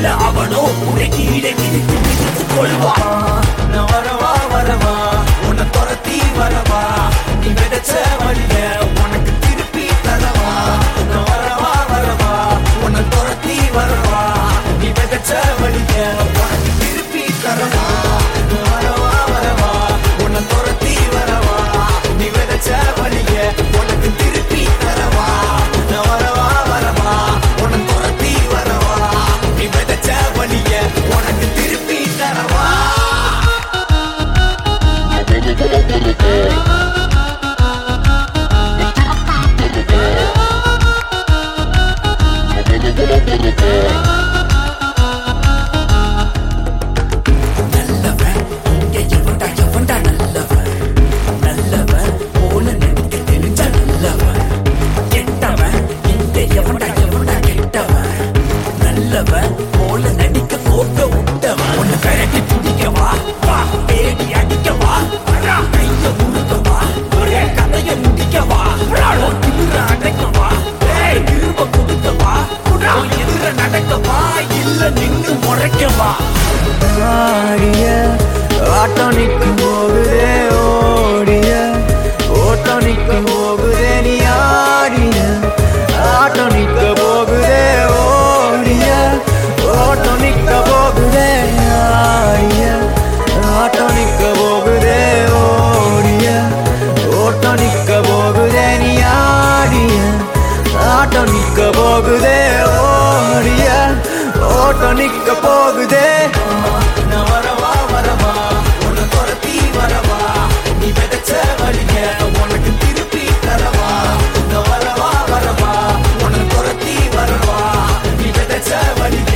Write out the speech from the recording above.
இல்ல அவனோ நின்னு முறைக்கவா? ஆடிய ஆட்டம் நிற்கும் போகுதே ஓடிய. ஓட்டம் நிற்கும் போகுதே நீ ஆடிய. ஆட்டம் நிற்க போகுதே ஓடிய. ஓட்டம் நிற்க போகுதே ஆடிய. ஆட்டம் நிற்க போகுதே ஓடிய. ஓட்டம் நிற்க போகுதே நீ ஆடிய. ஆட்டம் நிற்க போகுதே ஓட்டம் நிக்க போகுதே. வரவா வரவா உன்னை துரத்தி வரவா. நீ விதைச்ச வழிய உனக்கு திருப்பி தரவா. நான் வரவா வரவா உன்னை துரத்தி வரவா. நீ விதைச்ச வழிய